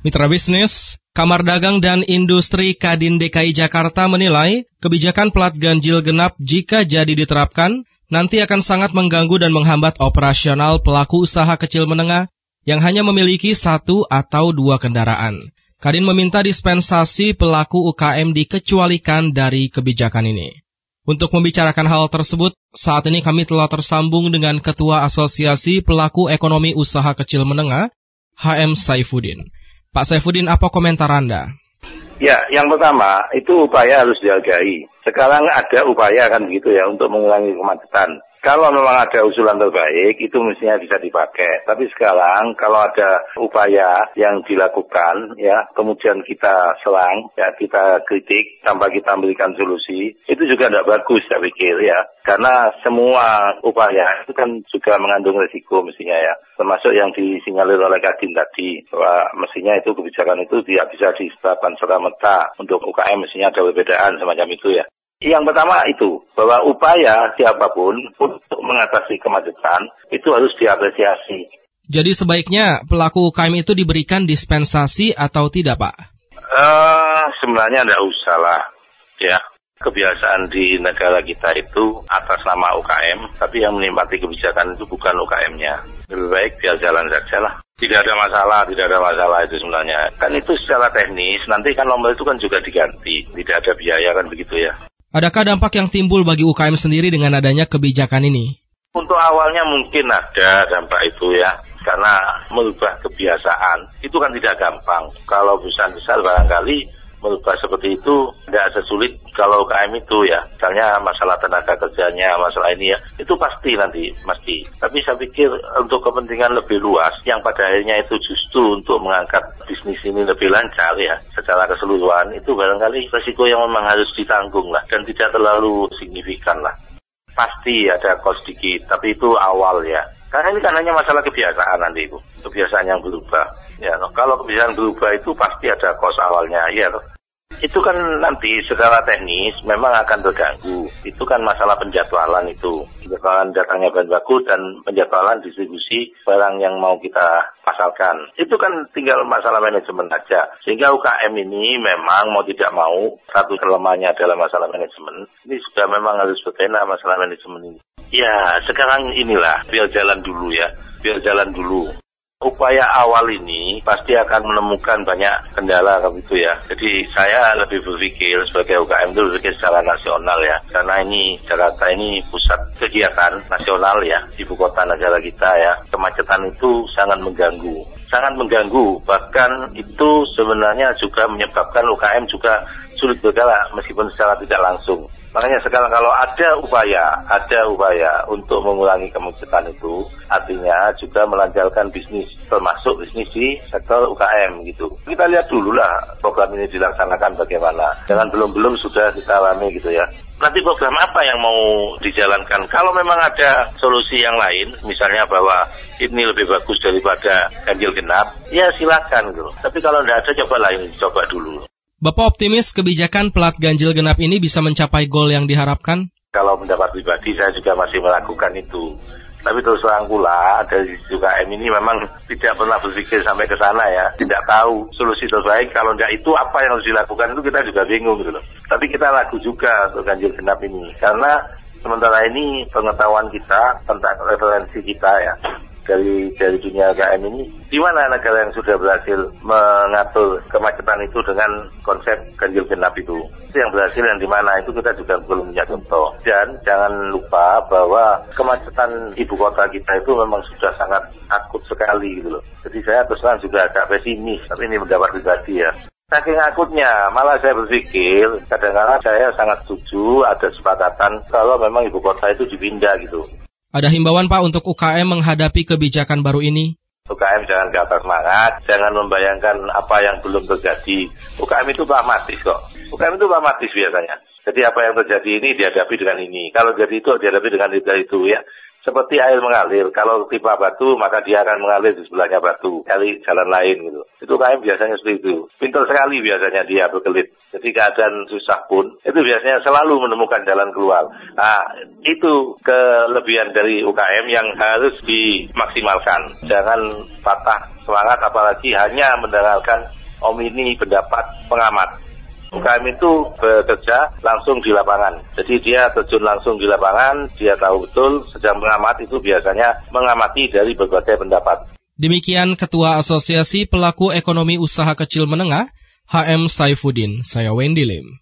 Mitra bisnis, Kamar Dagang dan Industri Kadin DKI Jakarta menilai kebijakan plat ganjil genap jika jadi diterapkan nanti akan sangat mengganggu dan menghambat operasional pelaku usaha kecil menengah yang hanya memiliki satu atau dua kendaraan. Kadin meminta dispensasi pelaku UKM dikecualikan dari kebijakan ini. Untuk membicarakan hal tersebut, saat ini kami telah tersambung dengan Ketua Asosiasi Pelaku Ekonomi Usaha Kecil Menengah, HM Saifuddin. Pak Saifuddin, apa komentar Anda? Ya, yang pertama itu upaya harus dihargai. Sekarang ada upaya kan begitu ya untuk mengurangi kemacetan. Kalau memang ada usulan terbaik, itu mestinya bisa dipakai. Tapi sekarang kalau ada upaya yang dilakukan, ya, kemudian kita selang, ya, kita kritik tanpa kita memberikan solusi, itu juga tidak bagus, saya pikir, ya. Karena semua upaya itu kan juga mengandung resiko mestinya ya. Termasuk yang disinyalir oleh Kadin tadi, bahwa mestinya itu kebijakan itu tidak bisa disetapkan serta-merta. Untuk UKM mestinya ada perbedaan semacam itu ya. Yang pertama itu, bahwa upaya siapa pun untuk mengatasi kemacetan itu harus diapresiasi. Jadi sebaiknya pelaku UKM itu diberikan dispensasi atau tidak Pak? Uh, sebenarnya tidak usah lah. Ya, kebiasaan di negara kita itu atas nama UKM, tapi yang menikmati kebijakan itu bukan UKM-nya. Lebih baik biar jalan saja lah. Tidak ada masalah, tidak ada masalah itu sebenarnya. Kan itu secara teknis, nanti kan nomor itu kan juga diganti. Tidak ada biaya kan begitu ya. Adakah dampak yang timbul bagi UKM sendiri dengan adanya kebijakan ini? Untuk awalnya mungkin ada dampak itu ya, karena merubah kebiasaan itu kan tidak gampang. Kalau besar-besar barangkali merubah seperti itu tidak sesulit kalau KM itu ya. Misalnya masalah tenaga kerjanya, masalah ini ya, itu pasti nanti, pasti. Tapi saya pikir untuk kepentingan lebih luas, yang pada akhirnya itu justru untuk mengangkat bisnis ini lebih lancar ya, secara keseluruhan, itu barangkali resiko yang memang harus ditanggung lah, dan tidak terlalu signifikan lah. Pasti ada kos sedikit, tapi itu awal ya. Karena ini kan hanya masalah kebiasaan nanti itu, kebiasaan yang berubah. Ya, kalau kebiasaan berubah itu pasti ada kos awalnya, ya. Itu kan nanti secara teknis memang akan terganggu. Itu kan masalah penjadwalan itu. Penjadwalan datangnya bahan baku dan penjadwalan distribusi barang yang mau kita pasalkan. Itu kan tinggal masalah manajemen saja. Sehingga UKM ini memang mau tidak mau, satu kelemahannya adalah masalah manajemen. Ini sudah memang harus bertena masalah manajemen ini. Ya, sekarang inilah, biar jalan dulu ya. Biar jalan dulu upaya awal ini pasti akan menemukan banyak kendala gitu ya. Jadi saya lebih berpikir sebagai UKM itu berpikir secara nasional ya. Karena ini Jakarta ini pusat kegiatan nasional ya, ibu kota negara kita ya. Kemacetan itu sangat mengganggu. Sangat mengganggu, bahkan itu sebenarnya juga menyebabkan UKM juga sulit bergerak meskipun secara tidak langsung. Makanya sekarang kalau ada upaya, ada upaya untuk mengurangi kemacetan itu, artinya juga melancarkan bisnis, termasuk bisnis di sektor UKM gitu. Kita lihat dulu lah program ini dilaksanakan bagaimana. Jangan belum-belum sudah kita alami gitu ya. Nanti program apa yang mau dijalankan? Kalau memang ada solusi yang lain, misalnya bahwa ini lebih bagus daripada ganjil genap, ya silakan gitu. Tapi kalau tidak ada, coba lain, coba dulu. Bapak optimis kebijakan plat ganjil genap ini bisa mencapai goal yang diharapkan? Kalau pendapat pribadi saya juga masih melakukan itu. Tapi terus terang pula dari UKM ini memang tidak pernah berpikir sampai ke sana ya. Tidak tahu solusi terbaik. Kalau tidak itu apa yang harus dilakukan itu kita juga bingung gitu loh. Tapi kita laku juga untuk ganjil genap ini. Karena sementara ini pengetahuan kita tentang referensi kita ya dari dari dunia KM ini di mana negara yang sudah berhasil mengatur kemacetan itu dengan konsep ganjil genap itu? Itu yang berhasil yang di mana? Itu kita juga belum punya contoh. Dan jangan lupa bahwa kemacetan ibu kota kita itu memang sudah sangat akut sekali gitu loh. Jadi saya terus terang juga agak pesimis tapi ini mendapat pribadi ya. Saking akutnya, malah saya berpikir kadang-kadang saya sangat setuju ada sepakatan kalau memang ibu kota itu dipindah gitu. Ada himbauan Pak untuk UKM menghadapi kebijakan baru ini? UKM jangan gagal semangat, jangan membayangkan apa yang belum terjadi. UKM itu pragmatis kok. UKM itu pragmatis biasanya. Jadi apa yang terjadi ini dihadapi dengan ini. Kalau jadi itu dihadapi dengan itu, itu ya seperti air mengalir. Kalau tiba batu, maka dia akan mengalir di sebelahnya batu. Cari jalan lain gitu. Itu KM biasanya seperti itu. Pintar sekali biasanya dia berkelit. Jadi keadaan susah pun, itu biasanya selalu menemukan jalan keluar. Nah, itu kelebihan dari UKM yang harus dimaksimalkan. Jangan patah semangat apalagi hanya mendengarkan omini pendapat pengamat. UKM itu bekerja langsung di lapangan. Jadi dia terjun langsung di lapangan, dia tahu betul sedang mengamat itu biasanya mengamati dari berbagai pendapat. Demikian Ketua Asosiasi Pelaku Ekonomi Usaha Kecil Menengah, HM Saifuddin. Saya Wendy Lim.